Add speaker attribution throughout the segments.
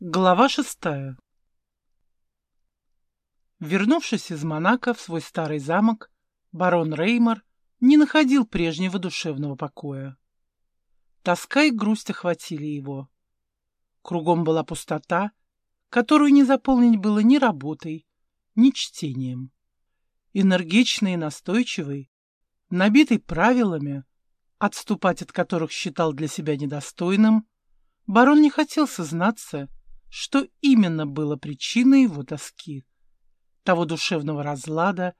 Speaker 1: Глава шестая Вернувшись из Монако в свой старый замок, барон Реймор не находил прежнего душевного покоя. Тоска и грусть охватили его. Кругом была пустота, которую не заполнить было ни работой, ни чтением. Энергичный и настойчивый, набитый правилами, отступать от которых считал для себя недостойным, барон не хотел сознаться, что именно было причиной его тоски, того душевного разлада,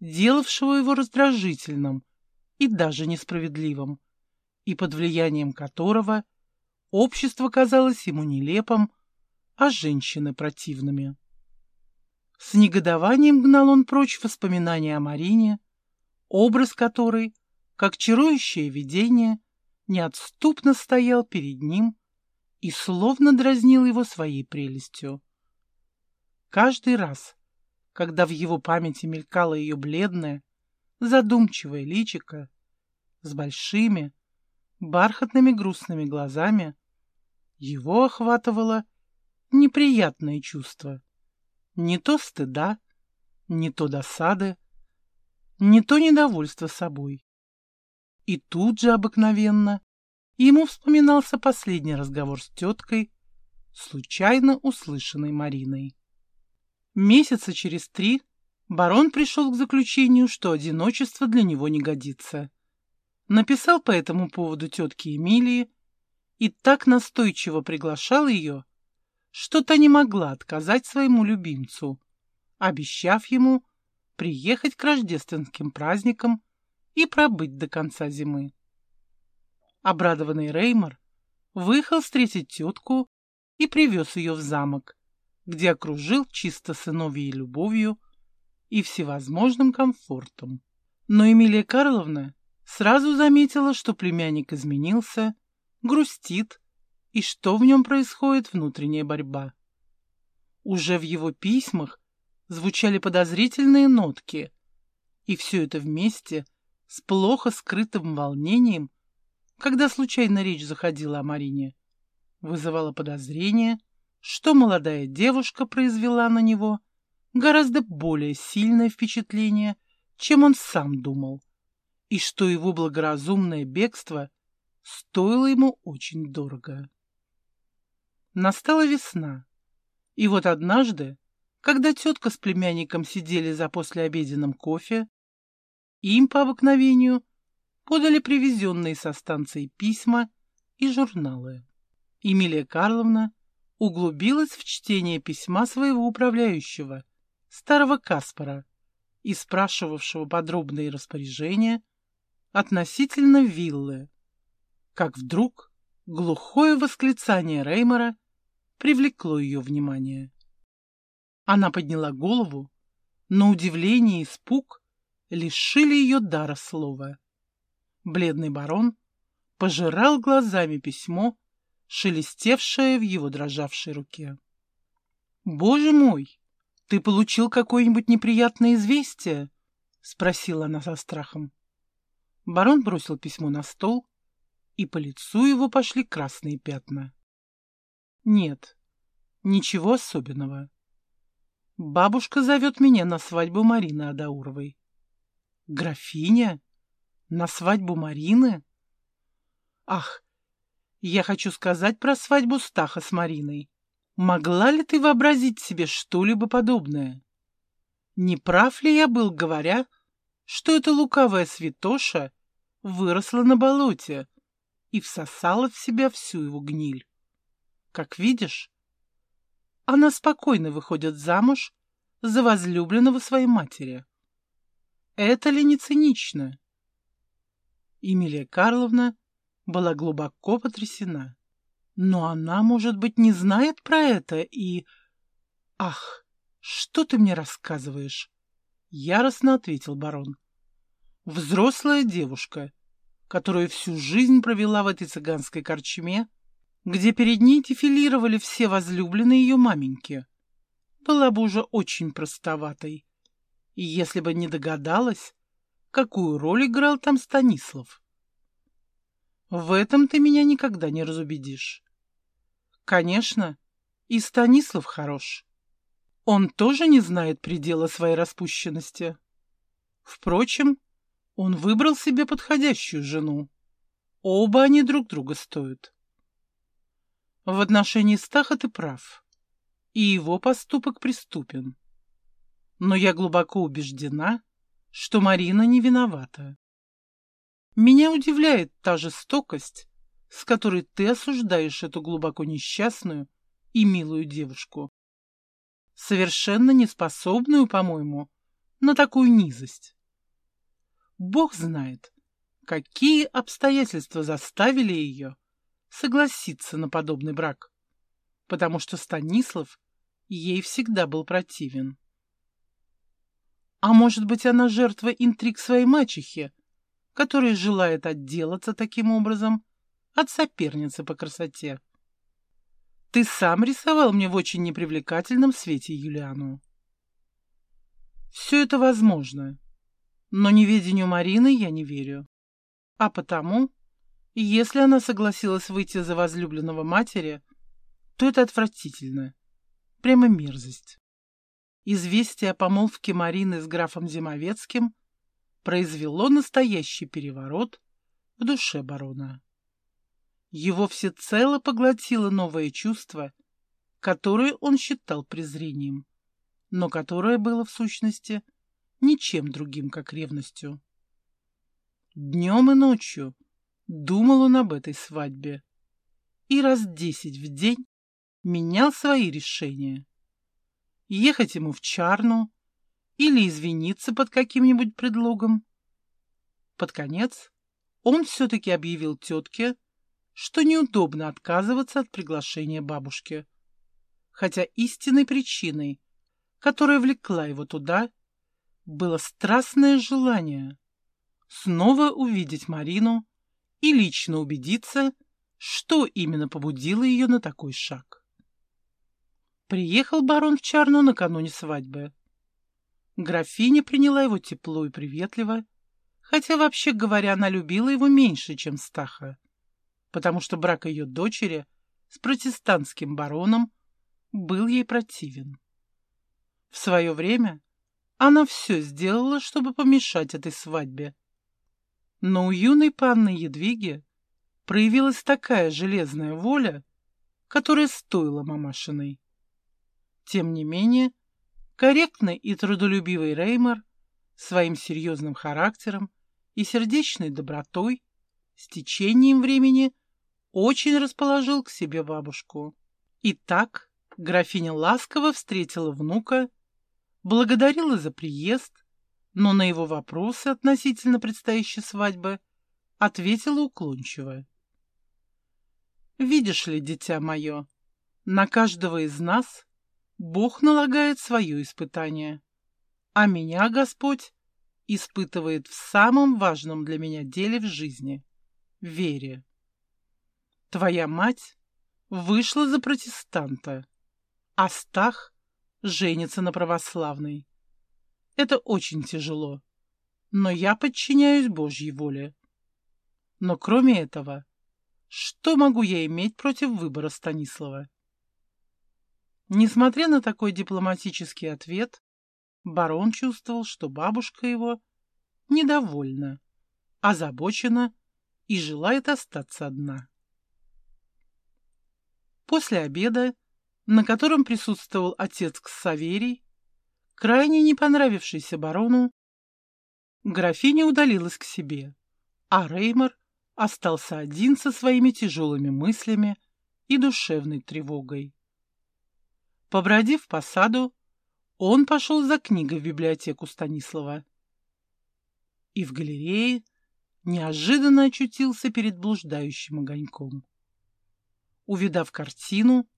Speaker 1: делавшего его раздражительным и даже несправедливым, и под влиянием которого общество казалось ему нелепым, а женщины противными. С негодованием гнал он прочь воспоминания о Марине, образ которой, как чарующее видение, неотступно стоял перед ним и словно дразнил его своей прелестью. Каждый раз, когда в его памяти мелькало ее бледное, задумчивое личико с большими, бархатными грустными глазами, его охватывало неприятное чувство. Не то стыда, не то досады, не то недовольство собой. И тут же обыкновенно ему вспоминался последний разговор с теткой, случайно услышанный Мариной. Месяца через три барон пришел к заключению, что одиночество для него не годится. Написал по этому поводу тетке Эмилии и так настойчиво приглашал ее, что та не могла отказать своему любимцу, обещав ему приехать к рождественским праздникам и пробыть до конца зимы. Обрадованный Реймор выехал встретить тетку и привез ее в замок, где окружил чисто сыновьей любовью и всевозможным комфортом. Но Эмилия Карловна сразу заметила, что племянник изменился, грустит и что в нем происходит внутренняя борьба. Уже в его письмах звучали подозрительные нотки, и все это вместе с плохо скрытым волнением, когда случайно речь заходила о Марине, вызывало подозрение, что молодая девушка произвела на него гораздо более сильное впечатление, чем он сам думал, и что его благоразумное бегство стоило ему очень дорого. Настала весна, и вот однажды, когда тетка с племянником сидели за послеобеденным кофе, им по обыкновению подали привезенные со станции письма и журналы. Эмилия Карловна углубилась в чтение письма своего управляющего, старого Каспара, и спрашивавшего подробные распоряжения относительно виллы, как вдруг глухое восклицание Реймора привлекло ее внимание. Она подняла голову, но удивление и испуг лишили ее дара слова. Бледный барон пожирал глазами письмо, шелестевшее в его дрожавшей руке. «Боже мой, ты получил какое-нибудь неприятное известие?» — спросила она со страхом. Барон бросил письмо на стол, и по лицу его пошли красные пятна. «Нет, ничего особенного. Бабушка зовет меня на свадьбу Марины Адауровой». «Графиня? На свадьбу Марины?» «Ах, я хочу сказать про свадьбу Стаха с Мариной. Могла ли ты вообразить себе что-либо подобное? Не прав ли я был, говоря, что эта лукавая святоша выросла на болоте и всосала в себя всю его гниль? Как видишь, она спокойно выходит замуж за возлюбленного своей матери. Это ли не цинично? Эмилия Карловна была глубоко потрясена. Но она, может быть, не знает про это и... Ах, что ты мне рассказываешь? Яростно ответил барон. Взрослая девушка, которая всю жизнь провела в этой цыганской корчме, где перед ней дефилировали все возлюбленные ее маменьки, была бы уже очень простоватой. И если бы не догадалась, какую роль играл там Станислав. В этом ты меня никогда не разубедишь. Конечно, И Станислав хорош. Он тоже не знает предела своей распущенности. Впрочем, он выбрал себе подходящую жену. Оба они друг друга стоят. В отношении Стаха ты прав, и его поступок преступен. Но я глубоко убеждена, что Марина не виновата. Меня удивляет та жестокость, с которой ты осуждаешь эту глубоко несчастную и милую девушку. Совершенно неспособную, по-моему, на такую низость. Бог знает, какие обстоятельства заставили ее согласиться на подобный брак, потому что Станислав ей всегда был противен. А может быть, она жертва интриг своей мачехи, которая желает отделаться таким образом от соперницы по красоте? Ты сам рисовал мне в очень непривлекательном свете Юлиану. Все это возможно, но неведению Марины я не верю. А потому если она согласилась выйти за возлюбленного матери, то это отвратительно. Прямо мерзость. Известие о помолвке Марины с графом Зимовецким произвело настоящий переворот в душе барона. Его всецело поглотило новое чувство, которое он считал презрением, но которое было в сущности ничем другим, как ревностью. Днем и ночью Думал он об этой свадьбе и раз десять в день менял свои решения. Ехать ему в Чарну или извиниться под каким-нибудь предлогом. Под конец он все-таки объявил тетке, что неудобно отказываться от приглашения бабушки, хотя истинной причиной, которая влекла его туда, было страстное желание снова увидеть Марину и лично убедиться, что именно побудило ее на такой шаг. Приехал барон в Чарну накануне свадьбы. Графиня приняла его тепло и приветливо, хотя, вообще говоря, она любила его меньше, чем Стаха, потому что брак ее дочери с протестантским бароном был ей противен. В свое время она все сделала, чтобы помешать этой свадьбе, но у юной панны Едвиги проявилась такая железная воля, которая стоила мамашиной. Тем не менее, корректный и трудолюбивый Реймор своим серьезным характером и сердечной добротой с течением времени очень расположил к себе бабушку. И так графиня ласково встретила внука, благодарила за приезд, но на его вопросы относительно предстоящей свадьбы ответила уклончиво. «Видишь ли, дитя мое, на каждого из нас Бог налагает свое испытание, а меня Господь испытывает в самом важном для меня деле в жизни — вере. Твоя мать вышла за протестанта, а Стах женится на православной. Это очень тяжело. Но я подчиняюсь Божьей воле. Но кроме этого, что могу я иметь против выбора Станислава? Несмотря на такой дипломатический ответ, барон чувствовал, что бабушка его недовольна, озабочена и желает остаться одна. После обеда, на котором присутствовал отец Ксаверий, крайне не понравившийся барону, графиня удалилась к себе, а Реймор остался один со своими тяжелыми мыслями и душевной тревогой. Побродив по саду, он пошел за книгой в библиотеку Станислава. И в галерее неожиданно очутился перед блуждающим огоньком. Увидав картину,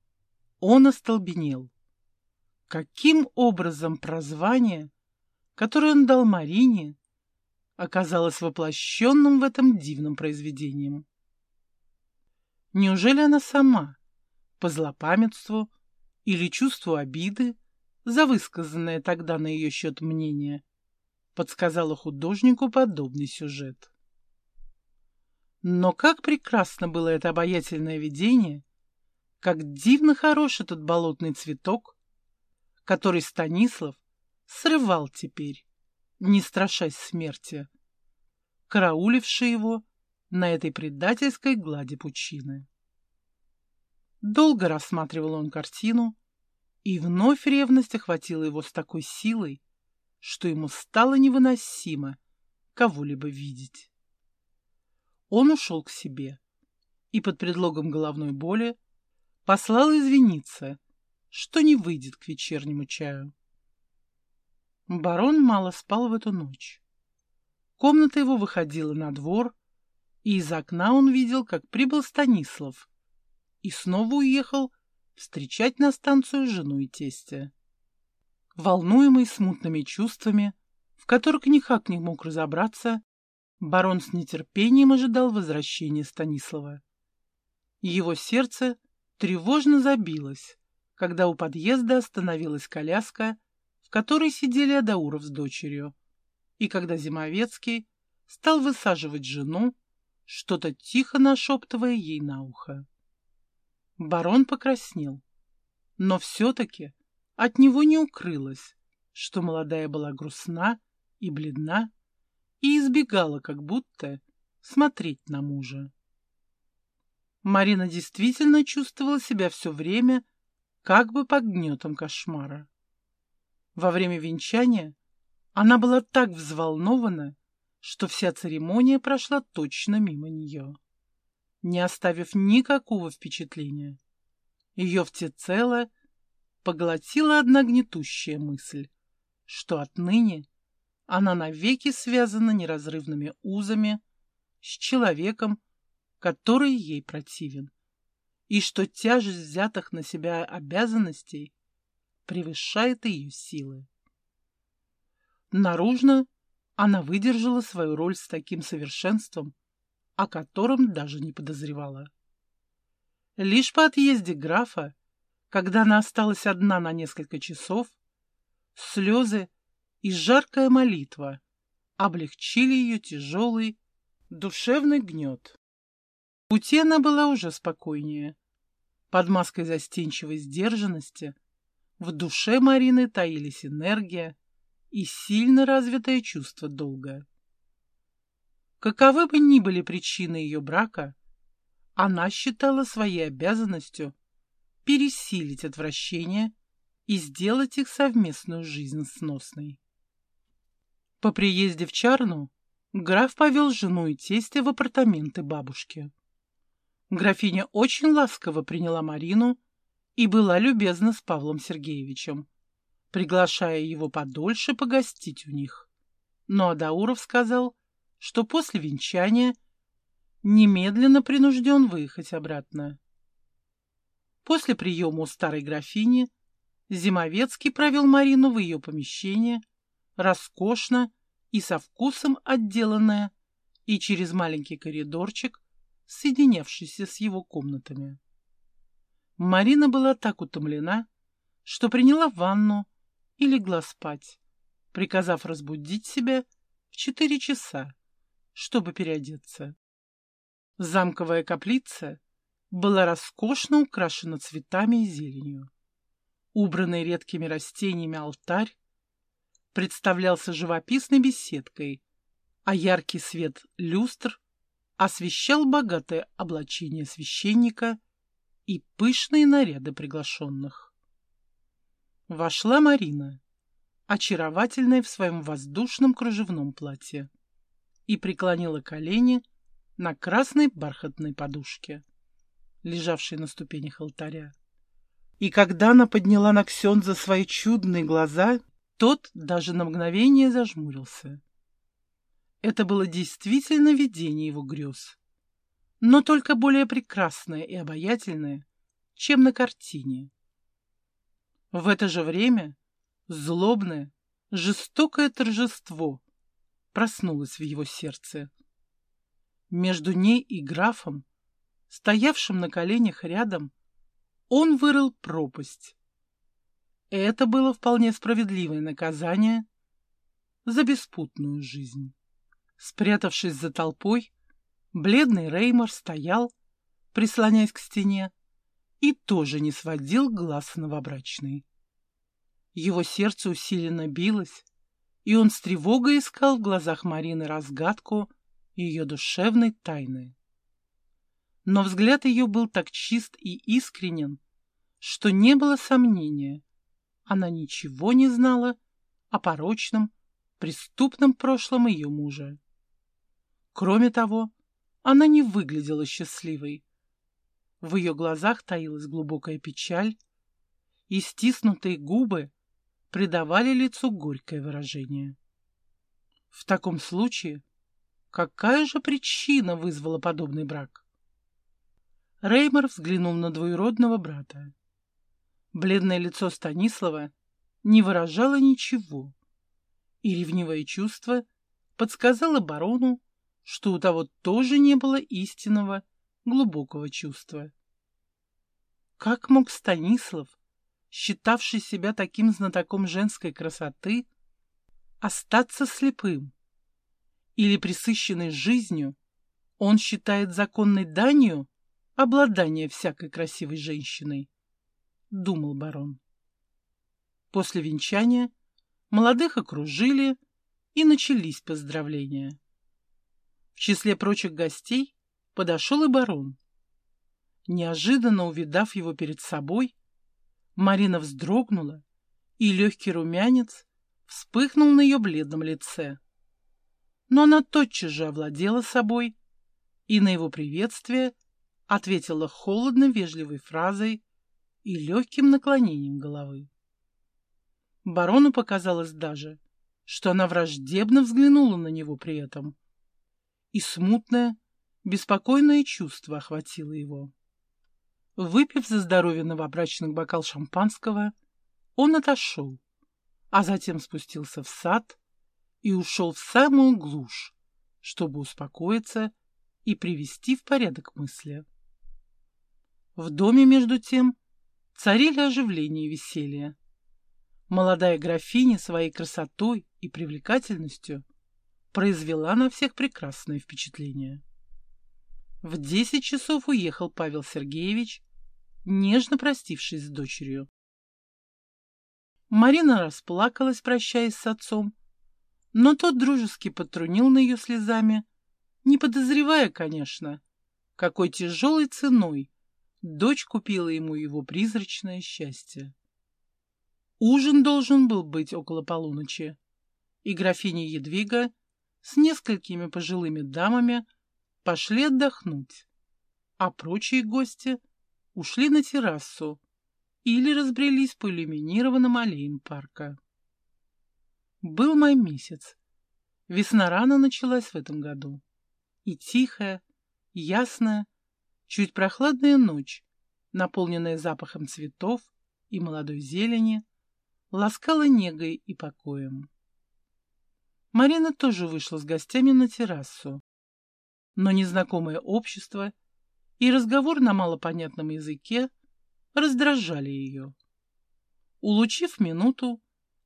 Speaker 1: он остолбенел. Каким образом прозвание, которое он дал Марине, оказалось воплощенным в этом дивном произведении? Неужели она сама, по злопамятству или чувству обиды, за высказанное тогда на ее счет мнение, подсказала художнику подобный сюжет? Но как прекрасно было это обаятельное видение, как дивно хорош этот болотный цветок, который Станислав срывал теперь, не страшась смерти, карауливший его на этой предательской глади пучины. Долго рассматривал он картину, и вновь ревность охватила его с такой силой, что ему стало невыносимо кого-либо видеть. Он ушел к себе и под предлогом головной боли послал извиниться, что не выйдет к вечернему чаю. Барон мало спал в эту ночь. Комната его выходила на двор, и из окна он видел, как прибыл Станислав, и снова уехал встречать на станцию жену и тестя. Волнуемый смутными чувствами, в которых никак не мог разобраться, барон с нетерпением ожидал возвращения Станислава. Его сердце тревожно забилось, когда у подъезда остановилась коляска, в которой сидели Адауров с дочерью, и когда Зимовецкий стал высаживать жену, что-то тихо нашептывая ей на ухо. Барон покраснел, но все-таки от него не укрылось, что молодая была грустна и бледна и избегала как будто смотреть на мужа. Марина действительно чувствовала себя все время как бы под гнетом кошмара. Во время венчания она была так взволнована, что вся церемония прошла точно мимо нее не оставив никакого впечатления. Ее всецело поглотила одна гнетущая мысль, что отныне она навеки связана неразрывными узами с человеком, который ей противен, и что тяжесть взятых на себя обязанностей превышает ее силы. Наружно она выдержала свою роль с таким совершенством, о котором даже не подозревала. Лишь по отъезде графа, когда она осталась одна на несколько часов, слезы и жаркая молитва облегчили ее тяжелый душевный гнет. В пути она была уже спокойнее. Под маской застенчивой сдержанности в душе Марины таились энергия и сильно развитое чувство долга. Каковы бы ни были причины ее брака, она считала своей обязанностью пересилить отвращение и сделать их совместную жизнь сносной. По приезде в Чарну граф повел жену и тестя в апартаменты бабушки. Графиня очень ласково приняла Марину и была любезна с Павлом Сергеевичем, приглашая его подольше погостить у них. Но Адауров сказал, что после венчания немедленно принужден выехать обратно. После приема у старой графини Зимовецкий провел Марину в ее помещение, роскошно и со вкусом отделанное, и через маленький коридорчик, соединявшийся с его комнатами. Марина была так утомлена, что приняла ванну и легла спать, приказав разбудить себя в четыре часа чтобы переодеться. Замковая каплица была роскошно украшена цветами и зеленью. Убранный редкими растениями алтарь представлялся живописной беседкой, а яркий свет люстр освещал богатое облачение священника и пышные наряды приглашенных. Вошла Марина, очаровательная в своем воздушном кружевном платье и преклонила колени на красной бархатной подушке, лежавшей на ступенях алтаря. И когда она подняла на Ксенза свои чудные глаза, тот даже на мгновение зажмурился. Это было действительно видение его грез, но только более прекрасное и обаятельное, чем на картине. В это же время злобное, жестокое торжество проснулась в его сердце. Между ней и графом, стоявшим на коленях рядом, он вырыл пропасть. Это было вполне справедливое наказание за беспутную жизнь. Спрятавшись за толпой, бледный Реймор стоял, прислоняясь к стене, и тоже не сводил глаз новобрачной. Его сердце усиленно билось, и он с тревогой искал в глазах Марины разгадку ее душевной тайны. Но взгляд ее был так чист и искренен, что не было сомнения. Она ничего не знала о порочном, преступном прошлом ее мужа. Кроме того, она не выглядела счастливой. В ее глазах таилась глубокая печаль, и стиснутые губы придавали лицу горькое выражение. В таком случае, какая же причина вызвала подобный брак? Реймор взглянул на двоюродного брата. Бледное лицо Станислава не выражало ничего, и ревнивое чувство подсказало барону, что у того тоже не было истинного, глубокого чувства. Как мог Станислав, считавший себя таким знатоком женской красоты, остаться слепым? Или присыщенный жизнью он считает законной данью обладание всякой красивой женщиной? Думал барон. После венчания молодых окружили, и начались поздравления. В числе прочих гостей подошел и барон. Неожиданно увидав его перед собой, Марина вздрогнула, и легкий румянец вспыхнул на ее бледном лице. Но она тотчас же овладела собой и на его приветствие ответила холодно-вежливой фразой и легким наклонением головы. Барону показалось даже, что она враждебно взглянула на него при этом, и смутное, беспокойное чувство охватило его. Выпив за здоровье новобрачных бокал шампанского, он отошел, а затем спустился в сад и ушел в самую глушь, чтобы успокоиться и привести в порядок мысли. В доме, между тем, царили оживление и веселье. Молодая графиня своей красотой и привлекательностью произвела на всех прекрасное впечатление. В десять часов уехал Павел Сергеевич, нежно простившись с дочерью. Марина расплакалась, прощаясь с отцом, но тот дружески потрунил на ее слезами, не подозревая, конечно, какой тяжелой ценой дочь купила ему его призрачное счастье. Ужин должен был быть около полуночи, и графиня Едвига с несколькими пожилыми дамами пошли отдохнуть, а прочие гости ушли на террасу или разбрелись по иллюминированным аллеям парка. Был май месяц. Весна рано началась в этом году. И тихая, ясная, чуть прохладная ночь, наполненная запахом цветов и молодой зелени, ласкала негой и покоем. Марина тоже вышла с гостями на террасу. Но незнакомое общество и разговор на малопонятном языке раздражали ее. Улучив минуту,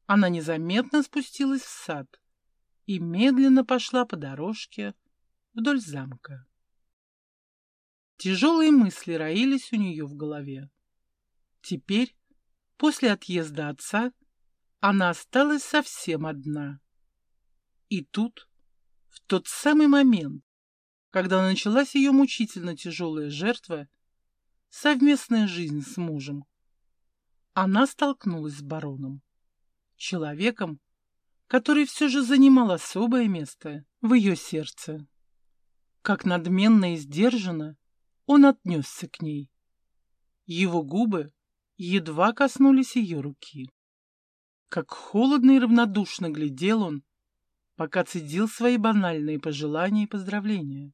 Speaker 1: она незаметно спустилась в сад и медленно пошла по дорожке вдоль замка. Тяжелые мысли роились у нее в голове. Теперь, после отъезда отца, она осталась совсем одна. И тут, в тот самый момент, когда началась ее мучительно тяжелая жертва, совместная жизнь с мужем, она столкнулась с бароном, человеком, который все же занимал особое место в ее сердце. Как надменно и сдержанно он отнесся к ней. Его губы едва коснулись ее руки. Как холодно и равнодушно глядел он, пока цедил свои банальные пожелания и поздравления.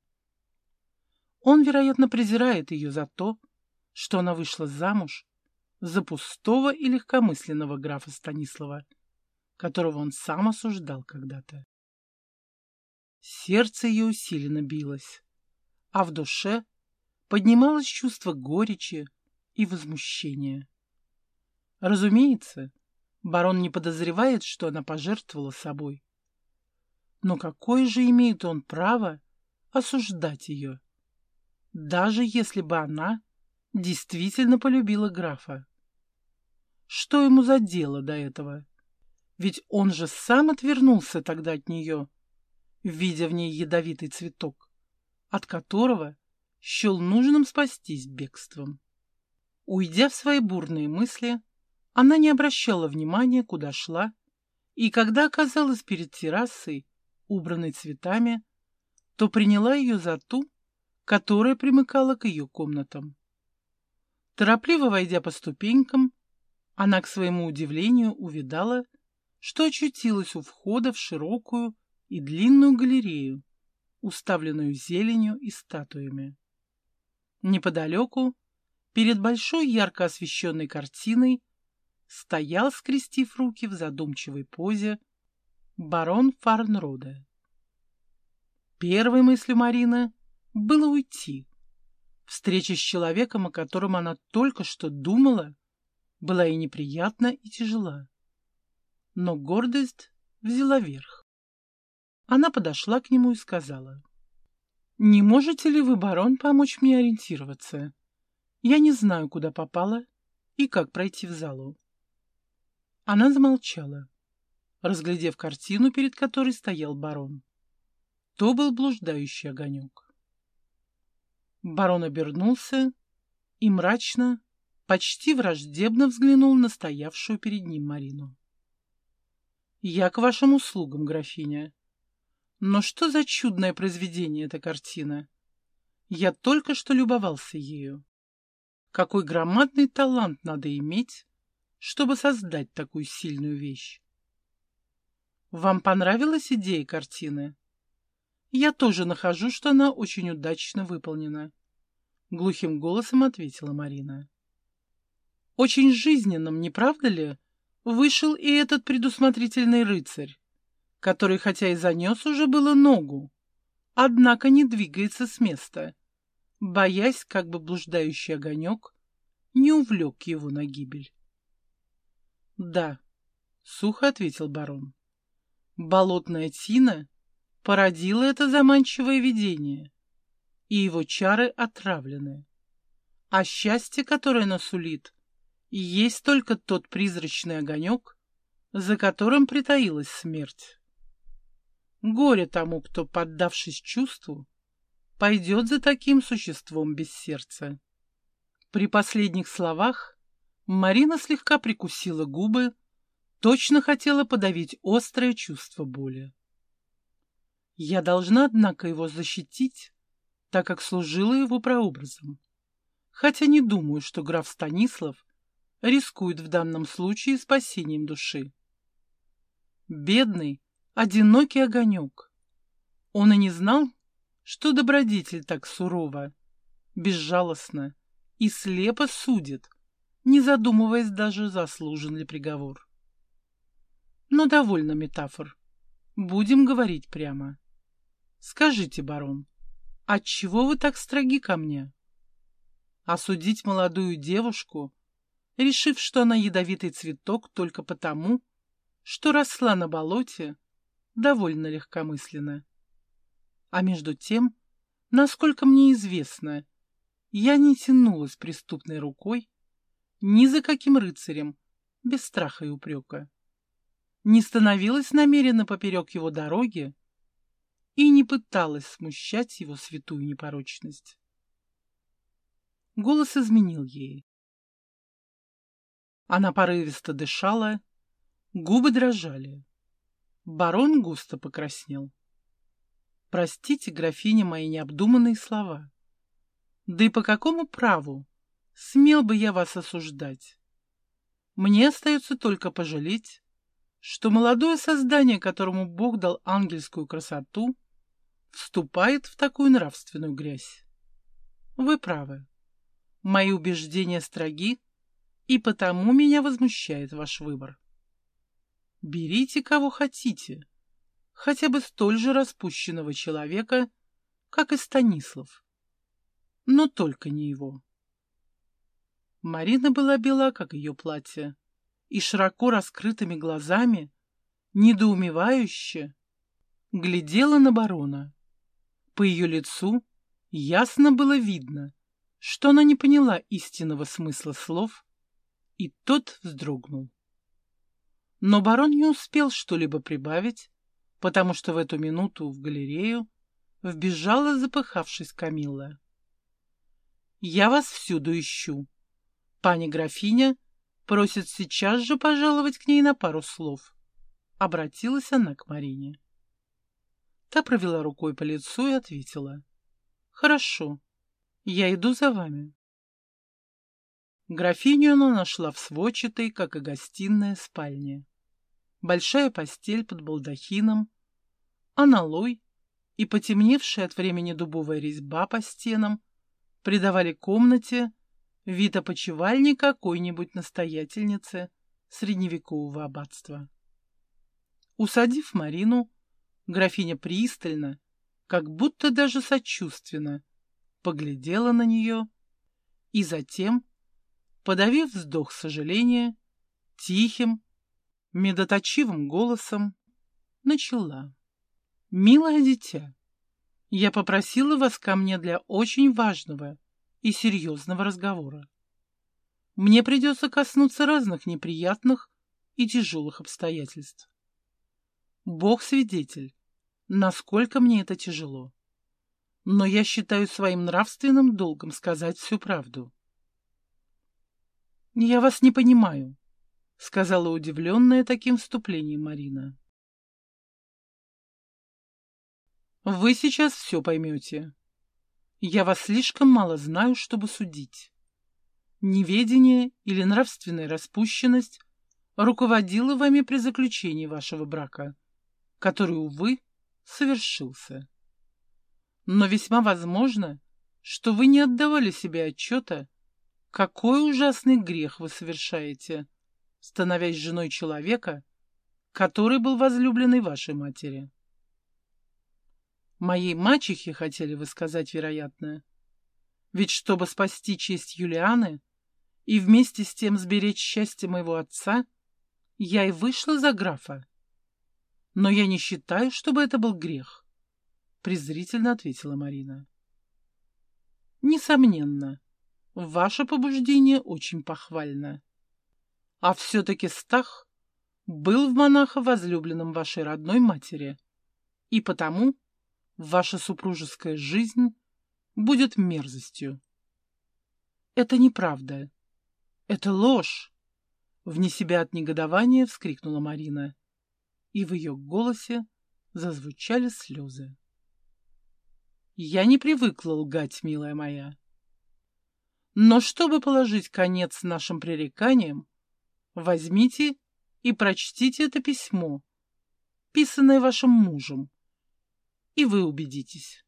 Speaker 1: Он, вероятно, презирает ее за то, что она вышла замуж за пустого и легкомысленного графа Станислава, которого он сам осуждал когда-то. Сердце ее усиленно билось, а в душе поднималось чувство горечи и возмущения. Разумеется, Барон не подозревает, что она пожертвовала собой. Но какое же имеет он право осуждать ее? Даже если бы она действительно полюбила графа. Что ему за дело до этого? Ведь он же сам отвернулся тогда от нее, видя в ней ядовитый цветок, от которого счел нужным спастись бегством. Уйдя в свои бурные мысли, она не обращала внимания, куда шла, и когда оказалась перед террасой, убранной цветами, то приняла ее за ту, которая примыкала к ее комнатам. Торопливо войдя по ступенькам, она, к своему удивлению, увидала, что очутилась у входа в широкую и длинную галерею, уставленную зеленью и статуями. Неподалеку, перед большой ярко освещенной картиной, стоял, скрестив руки в задумчивой позе, барон Фарнроде. Первой мыслью Марины было уйти. Встреча с человеком, о котором она только что думала, была и неприятна, и тяжела. Но гордость взяла верх. Она подошла к нему и сказала, «Не можете ли вы, барон, помочь мне ориентироваться? Я не знаю, куда попала и как пройти в залу». Она замолчала, разглядев картину, перед которой стоял барон. То был блуждающий огонек. Барон обернулся и мрачно, почти враждебно взглянул на стоявшую перед ним Марину. «Я к вашим услугам, графиня. Но что за чудное произведение эта картина? Я только что любовался ею. Какой громадный талант надо иметь, чтобы создать такую сильную вещь. Вам понравилась идея картины? Я тоже нахожу, что она очень удачно выполнена. Глухим голосом ответила Марина. Очень жизненным, не правда ли, вышел и этот предусмотрительный рыцарь, который, хотя и занес уже было ногу, однако не двигается с места, боясь, как бы блуждающий огонек не увлек его на гибель. — Да, — сухо ответил барон. Болотная тина породила это заманчивое видение, и его чары отравлены. А счастье, которое насулит, есть только тот призрачный огонек, за которым притаилась смерть. Горе тому, кто, поддавшись чувству, пойдет за таким существом без сердца. При последних словах Марина слегка прикусила губы, точно хотела подавить острое чувство боли. Я должна, однако, его защитить, так как служила его прообразом. Хотя не думаю, что граф Станислав рискует в данном случае спасением души. Бедный, одинокий огонек. Он и не знал, что добродетель так сурово, безжалостно и слепо судит, не задумываясь даже, заслужен ли приговор. Но довольно метафор. Будем говорить прямо. Скажите, барон, отчего вы так строги ко мне? Осудить молодую девушку, решив, что она ядовитый цветок только потому, что росла на болоте, довольно легкомысленно. А между тем, насколько мне известно, я не тянулась преступной рукой ни за каким рыцарем, без страха и упрека не становилась намеренно поперек его дороги и не пыталась смущать его святую непорочность. Голос изменил ей. Она порывисто дышала, губы дрожали. Барон густо покраснел. Простите, графиня, мои необдуманные слова. Да и по какому праву смел бы я вас осуждать? Мне остается только пожалеть, что молодое создание, которому Бог дал ангельскую красоту, вступает в такую нравственную грязь. Вы правы. Мои убеждения строги, и потому меня возмущает ваш выбор. Берите кого хотите, хотя бы столь же распущенного человека, как и Станислав. Но только не его. Марина была бела, как ее платье и широко раскрытыми глазами, недоумевающе, глядела на барона. По ее лицу ясно было видно, что она не поняла истинного смысла слов, и тот вздрогнул. Но барон не успел что-либо прибавить, потому что в эту минуту в галерею вбежала запыхавшись Камилла. «Я вас всюду ищу. Пани графиня просит сейчас же пожаловать к ней на пару слов». Обратилась она к Марине. Та провела рукой по лицу и ответила. «Хорошо, я иду за вами». Графиню она нашла в сводчатой, как и гостиная, спальне. Большая постель под балдахином, аналой и потемневшая от времени дубовая резьба по стенам придавали комнате вид опочивальни какой-нибудь настоятельницы средневекового аббатства. Усадив Марину, графиня пристально, как будто даже сочувственно, поглядела на нее и затем подавив вздох сожаления, тихим, медоточивым голосом начала. «Милое дитя, я попросила вас ко мне для очень важного и серьезного разговора. Мне придется коснуться разных неприятных и тяжелых обстоятельств. Бог свидетель, насколько мне это тяжело. Но я считаю своим нравственным долгом сказать всю правду. «Я вас не понимаю», — сказала удивленная таким вступлением Марина. «Вы сейчас все поймете. Я вас слишком мало знаю, чтобы судить. Неведение или нравственная распущенность руководила вами при заключении вашего брака, который, увы, совершился. Но весьма возможно, что вы не отдавали себе отчета какой ужасный грех вы совершаете, становясь женой человека, который был возлюбленный вашей матери. Моей мачехе, хотели вы сказать, вероятно. Ведь чтобы спасти честь Юлианы и вместе с тем сберечь счастье моего отца, я и вышла за графа. Но я не считаю, чтобы это был грех, — презрительно ответила Марина. Несомненно, Ваше побуждение очень похвально. А все-таки Стах был в монаха возлюбленным вашей родной матери, и потому ваша супружеская жизнь будет мерзостью. Это неправда. Это ложь. Вне себя от негодования вскрикнула Марина, и в ее голосе зазвучали слезы. Я не привыкла лгать, милая моя. Но чтобы положить конец нашим пререканиям, возьмите и прочтите это письмо, писанное вашим мужем, и вы убедитесь.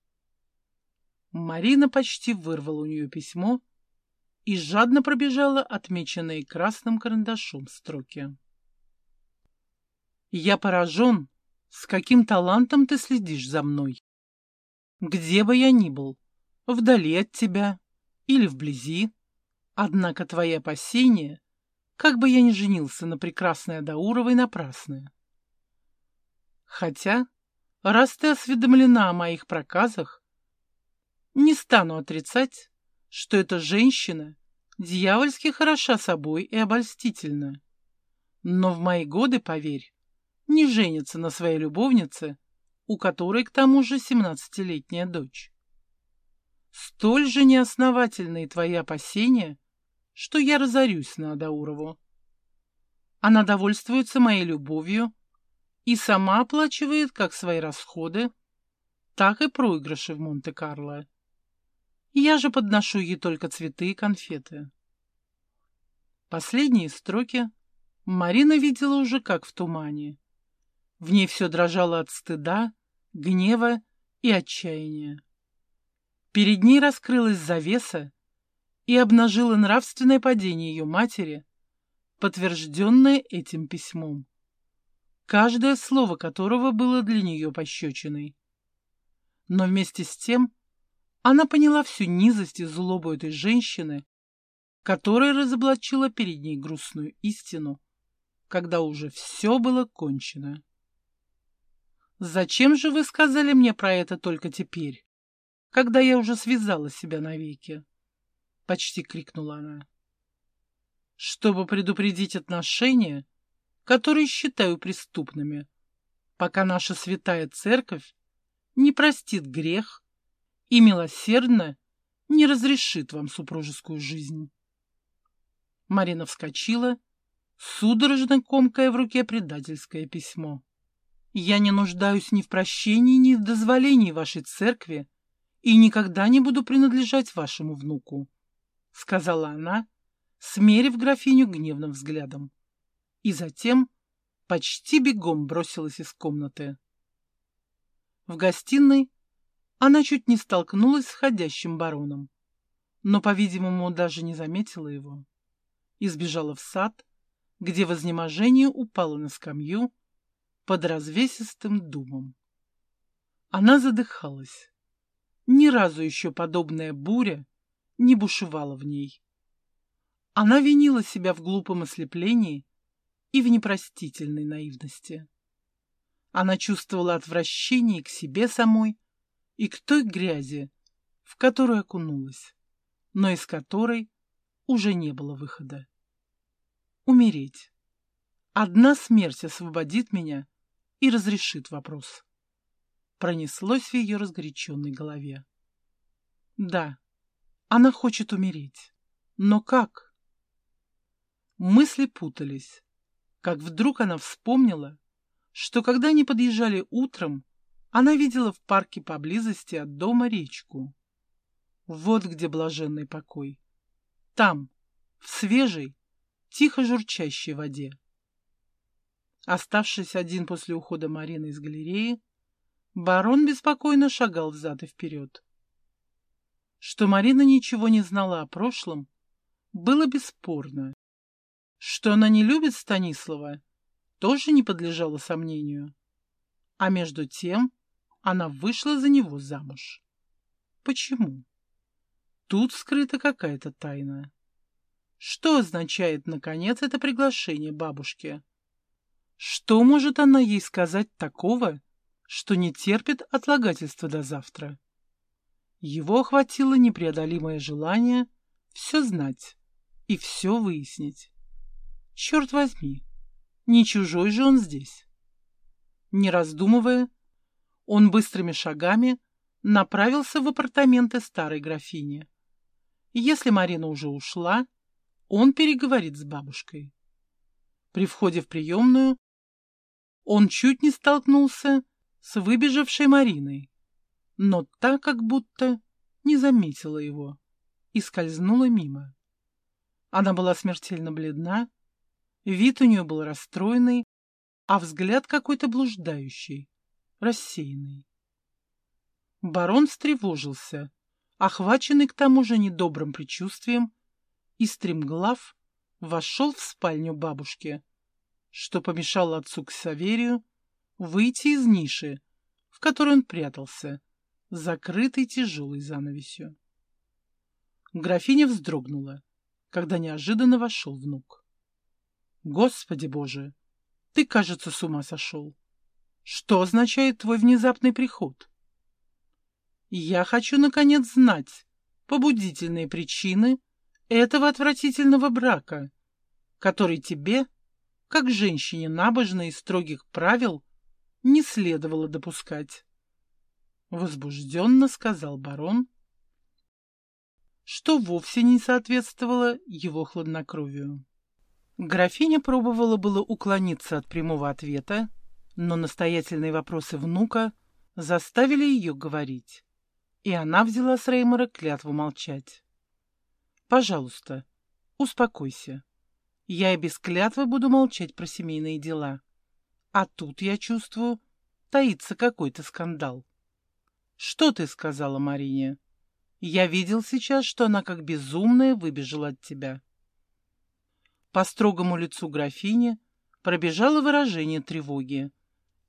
Speaker 1: Марина почти вырвала у нее письмо и жадно пробежала отмеченные красным карандашом строки. «Я поражен, с каким талантом ты следишь за мной. Где бы я ни был, вдали от тебя или вблизи. Однако твои опасения, как бы я ни женился на прекрасной Адауровой, напрасны. Хотя, раз ты осведомлена о моих проказах, не стану отрицать, что эта женщина дьявольски хороша собой и обольстительна. Но в мои годы, поверь, не женится на своей любовнице, у которой к тому же семнадцатилетняя дочь. Столь же неосновательные твои опасения, что я разорюсь на Адаурову. Она довольствуется моей любовью и сама оплачивает как свои расходы, так и проигрыши в Монте-Карло. Я же подношу ей только цветы и конфеты. Последние строки Марина видела уже как в тумане. В ней все дрожало от стыда, гнева и отчаяния. Перед ней раскрылась завеса и обнажила нравственное падение ее матери, подтвержденное этим письмом, каждое слово которого было для нее пощечиной. Но вместе с тем она поняла всю низость и злобу этой женщины, которая разоблачила перед ней грустную истину, когда уже все было кончено. «Зачем же вы сказали мне про это только теперь?» когда я уже связала себя навеки. почти крикнула она. Чтобы предупредить отношения, которые считаю преступными, пока наша святая церковь не простит грех и милосердно не разрешит вам супружескую жизнь. Марина вскочила, судорожно комкая в руке предательское письмо. «Я не нуждаюсь ни в прощении, ни в дозволении вашей церкви и никогда не буду принадлежать вашему внуку», — сказала она, смерив графиню гневным взглядом. И затем почти бегом бросилась из комнаты. В гостиной она чуть не столкнулась с ходящим бароном, но, по-видимому, даже не заметила его и сбежала в сад, где в изнеможении упала на скамью под развесистым думом. Она задыхалась. Ни разу еще подобная буря не бушевала в ней. Она винила себя в глупом ослеплении и в непростительной наивности. Она чувствовала отвращение к себе самой и к той грязи, в которую окунулась, но из которой уже не было выхода. Умереть. Одна смерть освободит меня и разрешит вопрос. Пронеслось в ее разгоряченной голове. Да, она хочет умереть. Но как? Мысли путались, как вдруг она вспомнила, что когда они подъезжали утром, она видела в парке поблизости от дома речку. Вот где блаженный покой. Там, в свежей, тихо журчащей воде. Оставшись один после ухода Марины из галереи, барон беспокойно шагал взад и вперед. Что Марина ничего не знала о прошлом, было бесспорно. Что она не любит Станислава, тоже не подлежало сомнению. А между тем она вышла за него замуж. Почему? Тут скрыта какая-то тайна. Что означает, наконец, это приглашение бабушки? Что может она ей сказать такого, что не терпит отлагательства до завтра? Его охватило непреодолимое желание все знать и все выяснить. Черт возьми, не чужой же он здесь. Не раздумывая, он быстрыми шагами направился в апартаменты старой графини. Если Марина уже ушла, он переговорит с бабушкой. При входе в приемную он чуть не столкнулся с выбежавшей Мариной, но та как будто не заметила его и скользнула мимо. Она была смертельно бледна, вид у нее был расстроенный, а взгляд какой-то блуждающий, рассеянный. Барон встревожился, охваченный к тому же недобрым предчувствием, и стремглав вошел в спальню бабушки, что помешало отцу к Саверию выйти из ниши, в которой он прятался, закрытой тяжелой занавесью. Графиня вздрогнула, когда неожиданно вошел внук. «Господи Боже, ты, кажется, с ума сошел. Что означает твой внезапный приход?» «Я хочу, наконец, знать побудительные причины этого отвратительного брака, который тебе, как женщине набожной и строгих правил, не следовало допускать. Возбужденно сказал барон, что вовсе не соответствовало его хладнокровию. Графиня пробовала было уклониться от прямого ответа, но настоятельные вопросы внука заставили ее говорить, и она взяла с Реймора клятву молчать. Пожалуйста, успокойся. Я и без клятвы буду молчать про семейные дела. А тут, я чувствую, таится какой-то скандал. Что ты сказала Марине? Я видел сейчас, что она как безумная выбежала от тебя. По строгому лицу графини пробежало выражение тревоги,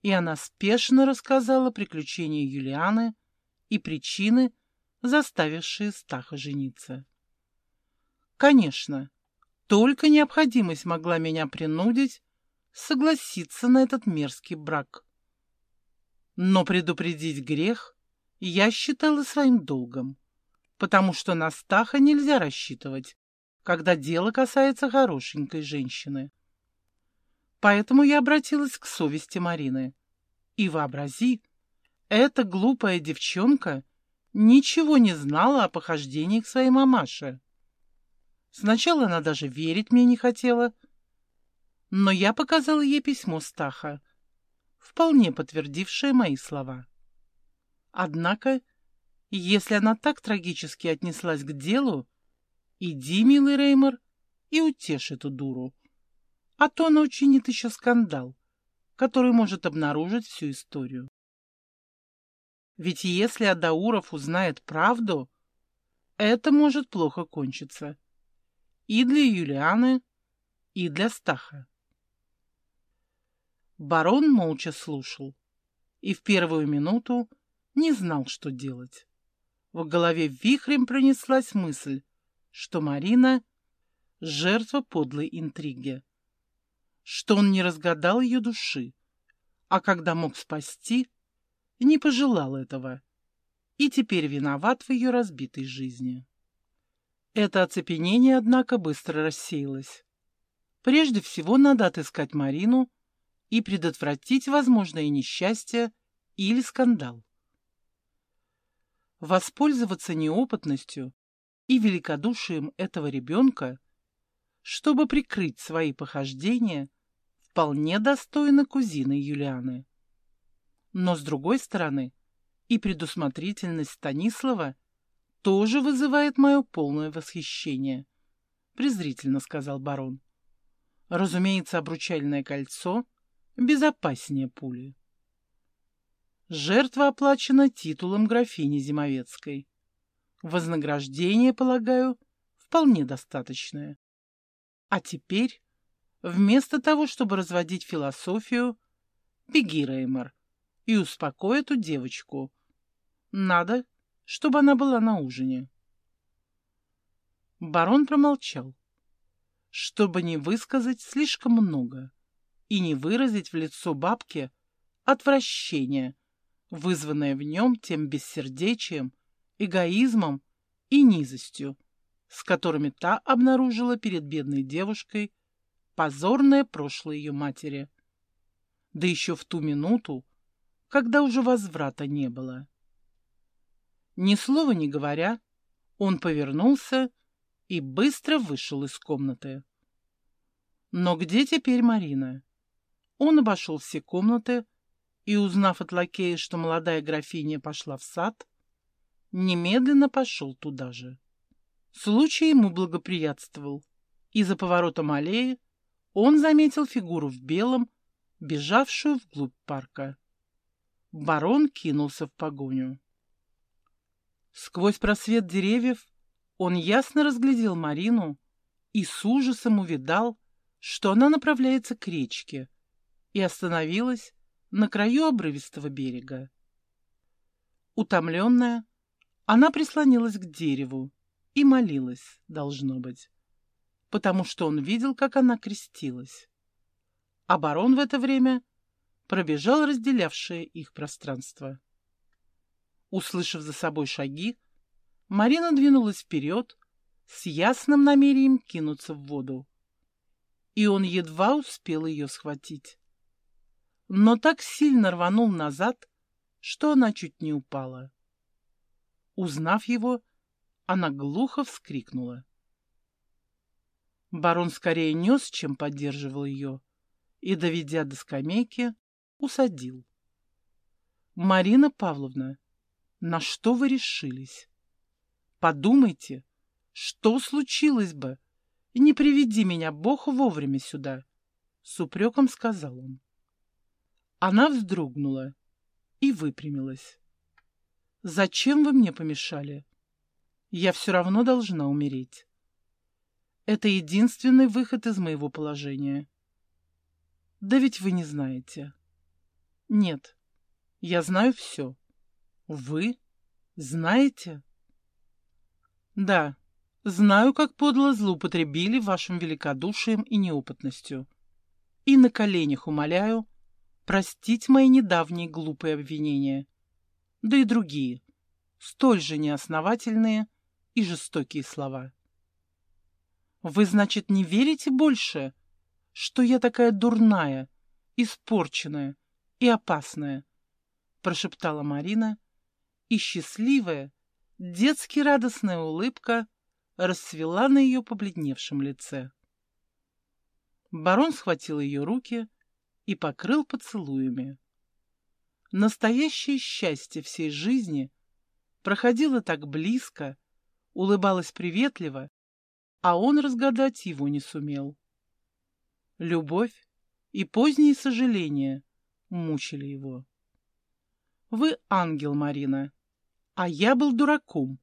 Speaker 1: и она спешно рассказала приключения Юлианы и причины, заставившие Стаха жениться. Конечно, только необходимость могла меня принудить согласиться на этот мерзкий брак. Но предупредить грех я считала своим долгом, потому что на Стаха нельзя рассчитывать, когда дело касается хорошенькой женщины. Поэтому я обратилась к совести Марины. И вообрази, эта глупая девчонка ничего не знала о похождениях своей мамаши. Сначала она даже верить мне не хотела, но я показала ей письмо Стаха, вполне подтвердившее мои слова. Однако, если она так трагически отнеслась к делу, иди, милый Реймор, и утешь эту дуру, а то она учинит еще скандал, который может обнаружить всю историю. Ведь если Адауров узнает правду, это может плохо кончиться. И для Юлианы, и для Стаха. Барон молча слушал и в первую минуту не знал, что делать. В голове вихрем пронеслась мысль, что Марина — жертва подлой интриги, что он не разгадал ее души, а когда мог спасти — не пожелал этого и теперь виноват в ее разбитой жизни. Это оцепенение, однако, быстро рассеялось. Прежде всего надо отыскать Марину и предотвратить возможное несчастье или скандал. Воспользоваться неопытностью и великодушием этого ребенка, чтобы прикрыть свои похождения, вполне достойно кузины Юлианы. Но, с другой стороны, и предусмотрительность Станислава тоже вызывает мое полное восхищение, презрительно сказал барон. Разумеется, обручальное кольцо безопаснее пули. Жертва оплачена титулом графини Зимовецкой. Вознаграждение, полагаю, вполне достаточное. А теперь, вместо того, чтобы разводить философию, беги, Реймор, и успокой эту девочку. Надо, чтобы она была на ужине. Барон промолчал, чтобы не высказать слишком много и не выразить в лицо бабки отвращение, вызванное в нем тем бессердечием, эгоизмом и низостью, с которыми та обнаружила перед бедной девушкой позорное прошлое ее матери. Да еще в ту минуту, когда уже возврата не было. Ни слова не говоря, он повернулся и быстро вышел из комнаты. Но где теперь Марина? Он обошел все комнаты и, узнав от лакея, что молодая графиня пошла в сад, немедленно пошел туда же. Случай ему благоприятствовал, и за поворотом аллеи он заметил фигуру в белом, бежавшую вглубь парка. Барон кинулся в погоню. Сквозь просвет деревьев он ясно разглядел Марину и с ужасом увидал, что она направляется к речке и остановилась на краю обрывистого берега. Утомленная, она прислонилась к дереву и молилась, должно быть, потому что он видел, как она крестилась. А барон в это время пробежал разделявшее их пространство. Услышав за собой шаги, Марина двинулась вперед с ясным намерением кинуться в воду. И он едва успел ее схватить. Но так сильно рванул назад, что она чуть не упала. Узнав его, она глухо вскрикнула. Барон скорее нес, чем поддерживал ее, и, доведя до скамейки, усадил. «Марина Павловна, на что вы решились? Подумайте, что случилось бы, не приведи меня Бог вовремя сюда!» С упреком сказал он. Она вздрогнула и выпрямилась. «Зачем вы мне помешали? Я все равно должна умереть. Это единственный выход из моего положения. Да ведь вы не знаете». Нет, я знаю все. Вы знаете? Да, знаю, как подло злоупотребили вашим великодушием и неопытностью. И на коленях умоляю простить мои недавние глупые обвинения, да и другие, столь же неосновательные, и жестокие слова. «Вы, значит, не верите больше, что я такая дурная, испорченная и опасная?» прошептала Марина, и счастливая, детски радостная улыбка расцвела на ее побледневшем лице. Барон схватил ее руки и покрыл поцелуями. Настоящее счастье всей жизни проходило так близко, улыбалось приветливо, а он разгадать его не сумел. Любовь и поздние сожаления мучили его. Вы ангел, Марина, а я был дураком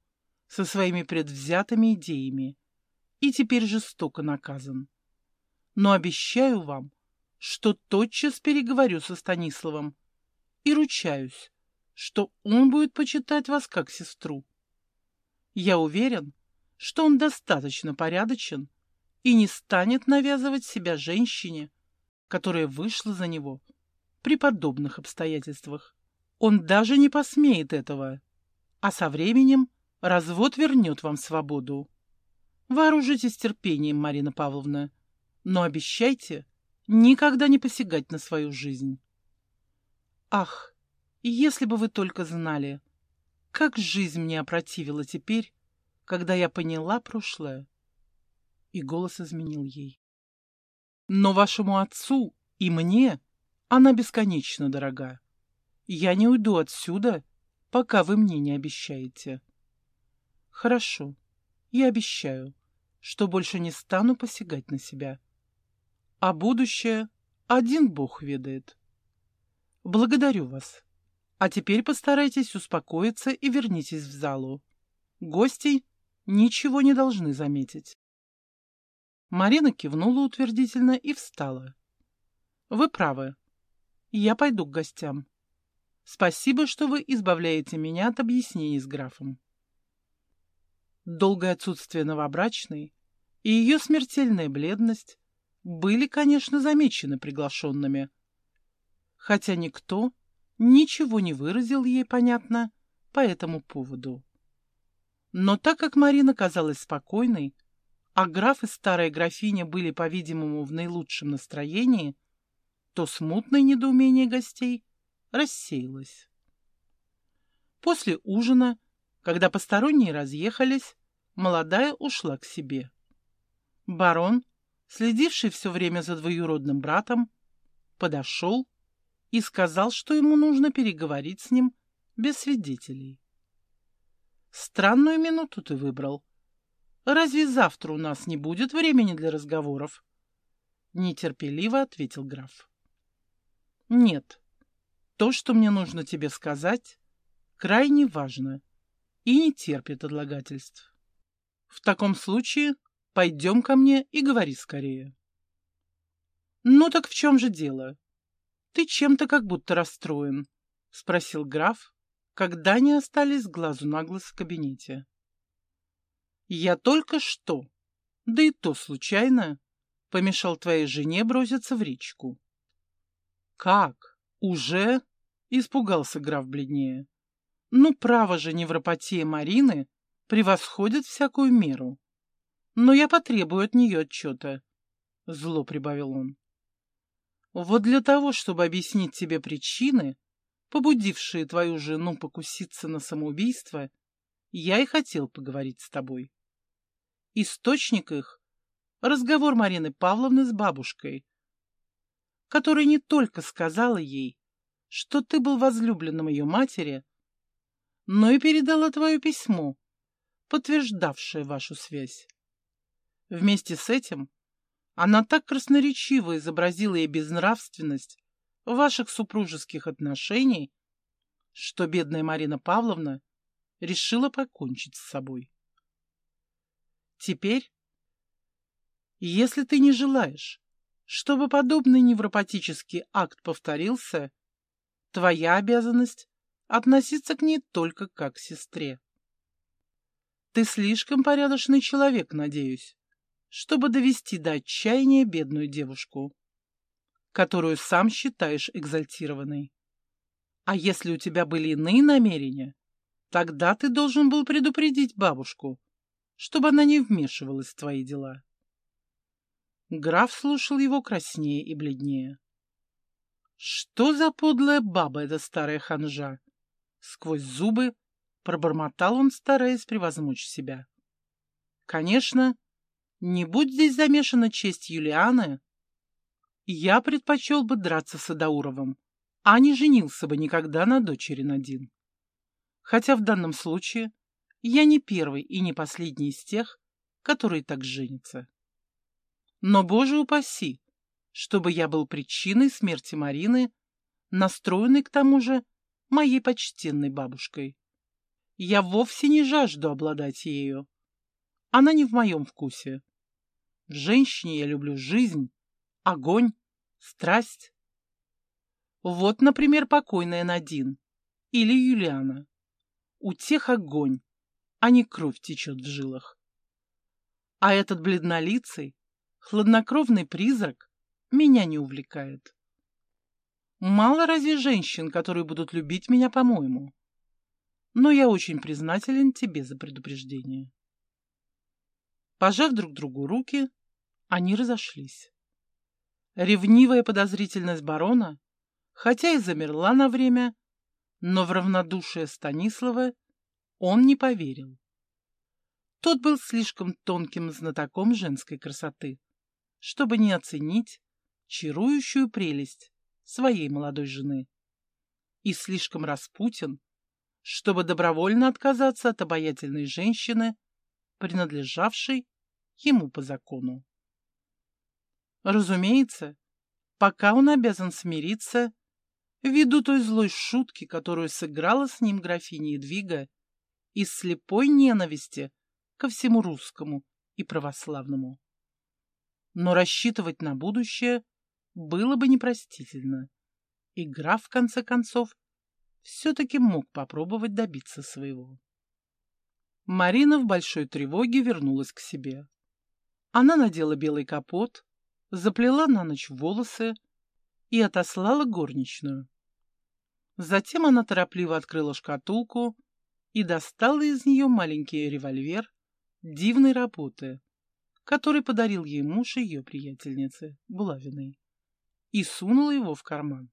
Speaker 1: со своими предвзятыми идеями и теперь жестоко наказан. Но обещаю вам, что тотчас переговорю со Станиславом и ручаюсь, что он будет почитать вас как сестру. Я уверен, что он достаточно порядочен и не станет навязывать себя женщине, которая вышла за него при подобных обстоятельствах. Он даже не посмеет этого, а со временем развод вернет вам свободу. Вооружитесь терпением, Марина Павловна, но обещайте никогда не посягать на свою жизнь. Ах, если бы вы только знали, как жизнь мне опротивила теперь, когда я поняла прошлое. И голос изменил ей. Но вашему отцу и мне она бесконечно дорога. Я не уйду отсюда, пока вы мне не обещаете. Хорошо, я обещаю, что больше не стану посягать на себя. А будущее один Бог ведает. Благодарю вас. А теперь постарайтесь успокоиться и вернитесь в залу. Гостей ничего не должны заметить. Марина кивнула утвердительно и встала. Вы правы. Я пойду к гостям. Спасибо, что вы избавляете меня от объяснений с графом. Долгое отсутствие новобрачной и ее смертельная бледность были, конечно, замечены приглашенными, хотя никто ничего не выразил ей, понятно, по этому поводу. Но так как Марина казалась спокойной, а граф и старая графиня были, по-видимому, в наилучшем настроении, то смутное недоумение гостей рассеялась. После ужина, когда посторонние разъехались, молодая ушла к себе. Барон, следивший все время за двоюродным братом, подошел и сказал, что ему нужно переговорить с ним без свидетелей. «Странную минуту ты выбрал. Разве завтра у нас не будет времени для разговоров?» Нетерпеливо ответил граф. «Нет, то, что мне нужно тебе сказать, крайне важно и не терпит отлагательств. В таком случае пойдем ко мне и говори скорее. Ну так в чем же дело? Ты чем-то как будто расстроен, спросил граф, когда они остались глазу на глаз в кабинете. Я только что, да и то случайно, помешал твоей жене броситься в речку. Как? «Уже?» — испугался граф бледнее. «Ну, право же, невропатия Марины превосходит всякую меру. Но я потребую от нее отчета», — зло прибавил он. «Вот для того, чтобы объяснить тебе причины, побудившие твою жену покуситься на самоубийство, я и хотел поговорить с тобой. Источник их — разговор Марины Павловны с бабушкой, которая не только сказала ей, что ты был возлюбленным ее матери, но и передала твое письмо, подтверждавшее вашу связь. Вместе с этим она так красноречиво изобразила ей безнравственность ваших супружеских отношений, что бедная Марина Павловна решила покончить с собой. Теперь, если ты не желаешь, чтобы подобный невропатический акт повторился, твоя обязанность относиться к ней только как к сестре. Ты слишком порядочный человек, надеюсь, чтобы довести до отчаяния бедную девушку, которую сам считаешь экзальтированной. А если у тебя были иные намерения, тогда ты должен был предупредить бабушку чтобы она не вмешивалась в твои дела. Граф слушал его краснее и бледнее. Что за подлая баба эта старая ханжа? Сквозь зубы пробормотал он, стараясь превозмочь себя. Конечно, не будь здесь замешана честь Юлианы, я предпочел бы драться с Адауровым, а не женился бы никогда на дочери Надин. Хотя в данном случае я не первый и не последний из тех, которые так женятся. Но, боже упаси, чтобы я был причиной смерти Марины, настроенной к тому же моей почтенной бабушкой. Я вовсе не жажду обладать ею. Она не в моем вкусе. В женщине я люблю жизнь, огонь, страсть. Вот, например, покойная Надин или Юлиана. У тех огонь, а не кровь течет в жилах. А этот бледнолицый, хладнокровный призрак меня не увлекает. Мало разве женщин, которые будут любить меня по-моему. Но я очень признателен тебе за предупреждение. Пожав друг другу руки, они разошлись. Ревнивая подозрительность барона, хотя и замерла на время, но в равнодушие Станислава он не поверил. Тот был слишком тонким знатоком женской красоты, чтобы не оценить чарующую прелесть своей молодой жены. И слишком распутен, чтобы добровольно отказаться от обаятельной женщины, принадлежавшей ему по закону. Разумеется, пока он обязан смириться ввиду той злой шутки, которую сыграла с ним графиня Едвига из слепой ненависти ко всему русскому и православному. Но рассчитывать на будущее было бы непростительно, и граф, в конце концов, все-таки мог попробовать добиться своего. Марина в большой тревоге вернулась к себе. Она надела белый капот, заплела на ночь волосы и отослала горничную. Затем она торопливо открыла шкатулку и достала из нее маленький револьвер дивной работы, который подарил ей муж ее приятельницы, Булавиной, и сунула его в карман.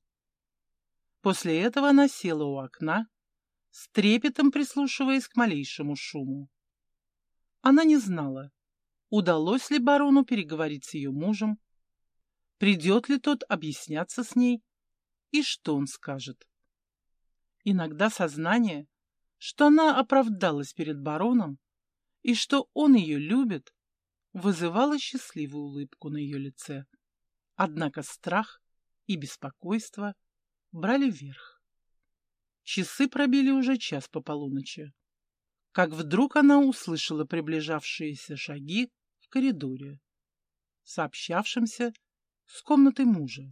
Speaker 1: После этого она села у окна, с трепетом прислушиваясь к малейшему шуму. Она не знала, удалось ли барону переговорить с ее мужем, придет ли тот объясняться с ней и что он скажет. Иногда сознание, что она оправдалась перед бароном и что он ее любит, вызывало счастливую улыбку на ее лице. Однако страх и беспокойство брали вверх. Часы пробили уже час по полуночи. Как вдруг она услышала приближавшиеся шаги в коридоре, сообщавшимся с комнатой мужа.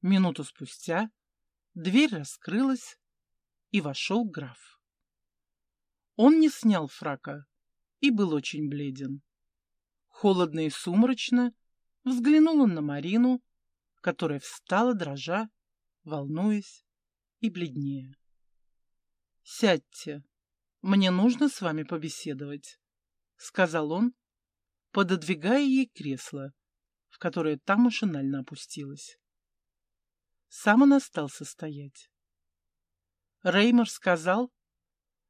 Speaker 1: Минуту спустя дверь раскрылась, и вошел граф. Он не снял фрака и был очень бледен. Холодно и сумрачно взглянул он на Марину, которая встала, дрожа, волнуясь и бледнее. «Сядьте, мне нужно с вами побеседовать», — сказал он, пододвигая ей кресло, в которое та машинально опустилась. Сам он остался стоять. Реймер сказал,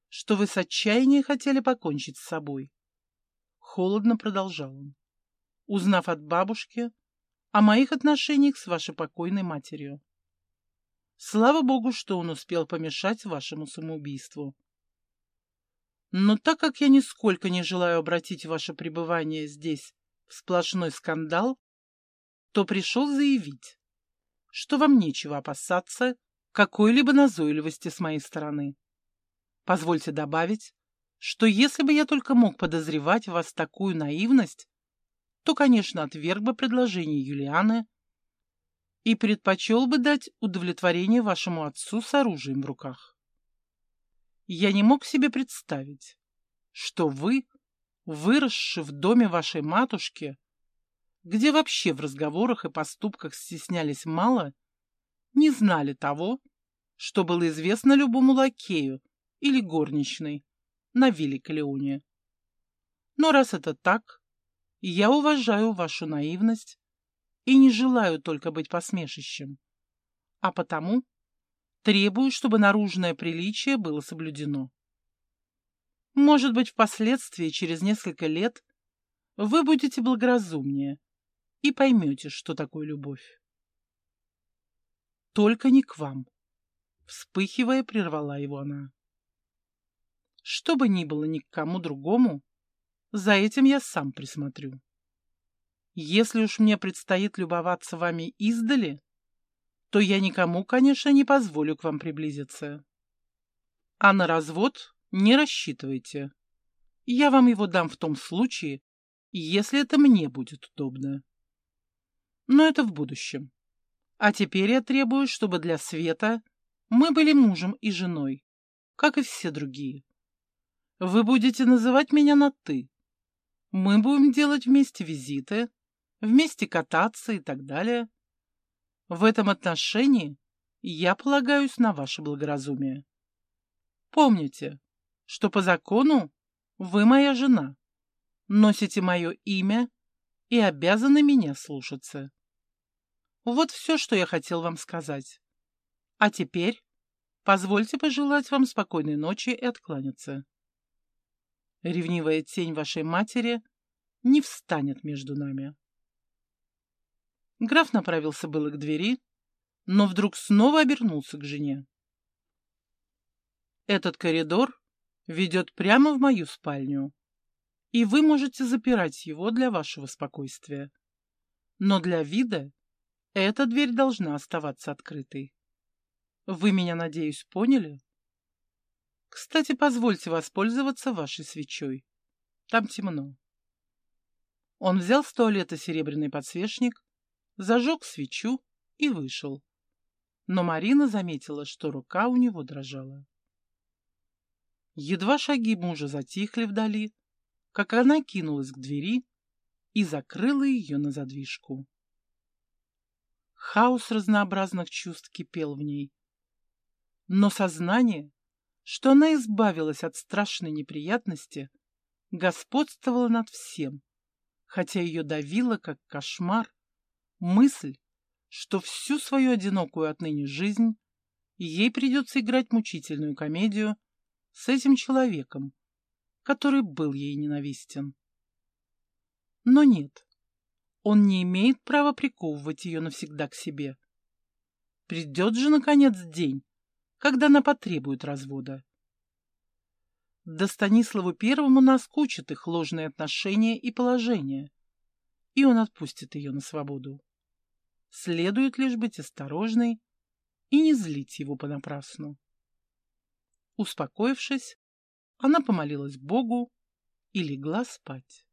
Speaker 1: что вы с отчаянием хотели покончить с собой. Холодно продолжал он, узнав от бабушки о моих отношениях с вашей покойной матерью. Слава богу, что он успел помешать вашему самоубийству. Но так как я нисколько не желаю обратить ваше пребывание здесь в сплошной скандал, то пришел заявить, что вам нечего опасаться какой-либо назойливости с моей стороны. Позвольте добавить, что если бы я только мог подозревать в вас такую наивность, то, конечно, отверг бы предложение Юлианы и предпочел бы дать удовлетворение вашему отцу с оружием в руках. Я не мог себе представить, что вы, выросши в доме вашей матушки, где вообще в разговорах и поступках стеснялись мало, не знали того, что было известно любому лакею или горничной на вилле Калеоне. Но раз это так, я уважаю вашу наивность и не желаю только быть посмешищем, а потому требую, чтобы наружное приличие было соблюдено. Может быть, впоследствии, через несколько лет, вы будете благоразумнее и поймете, что такое любовь. Только не к вам. Вспыхивая, прервала его она. Что бы ни было ни к кому другому, за этим я сам присмотрю. Если уж мне предстоит любоваться вами издали, то я никому, конечно, не позволю к вам приблизиться. А на развод не рассчитывайте. Я вам его дам в том случае, если это мне будет удобно. Но это в будущем. А теперь я требую, чтобы для Света мы были мужем и женой, как и все другие. Вы будете называть меня на «ты». Мы будем делать вместе визиты, вместе кататься и так далее. В этом отношении я полагаюсь на ваше благоразумие. Помните, что по закону вы моя жена, носите мое имя и обязаны меня слушаться. Вот все, что я хотел вам сказать. А теперь позвольте пожелать вам спокойной ночи и откланяться. Ревнивая тень вашей матери не встанет между нами. Граф направился было к двери, но вдруг снова обернулся к жене. Этот коридор ведет прямо в мою спальню, и вы можете запирать его для вашего спокойствия. Но для вида эта дверь должна оставаться открытой. Вы меня, надеюсь, поняли? Кстати, позвольте воспользоваться вашей свечой. Там темно. Он взял с туалета серебряный подсвечник, зажег свечу и вышел. Но Марина заметила, что рука у него дрожала. Едва шаги мужа затихли вдали, как она кинулась к двери и закрыла ее на задвижку. Хаос разнообразных чувств кипел в ней. Но сознание, что она избавилась от страшной неприятности, господствовало над всем, хотя ее давило, как кошмар, мысль, что всю свою одинокую отныне жизнь ей придется играть мучительную комедию с этим человеком, который был ей ненавистен. Но нет, он не имеет права приковывать ее навсегда к себе. Придет же, наконец, день, когда она потребует развода. Да Станиславу Первому наскучат их ложные отношения и положение, и он отпустит ее на свободу. Следует лишь быть осторожной и не злить его понапрасну. Успокоившись, она помолилась Богу и легла спать.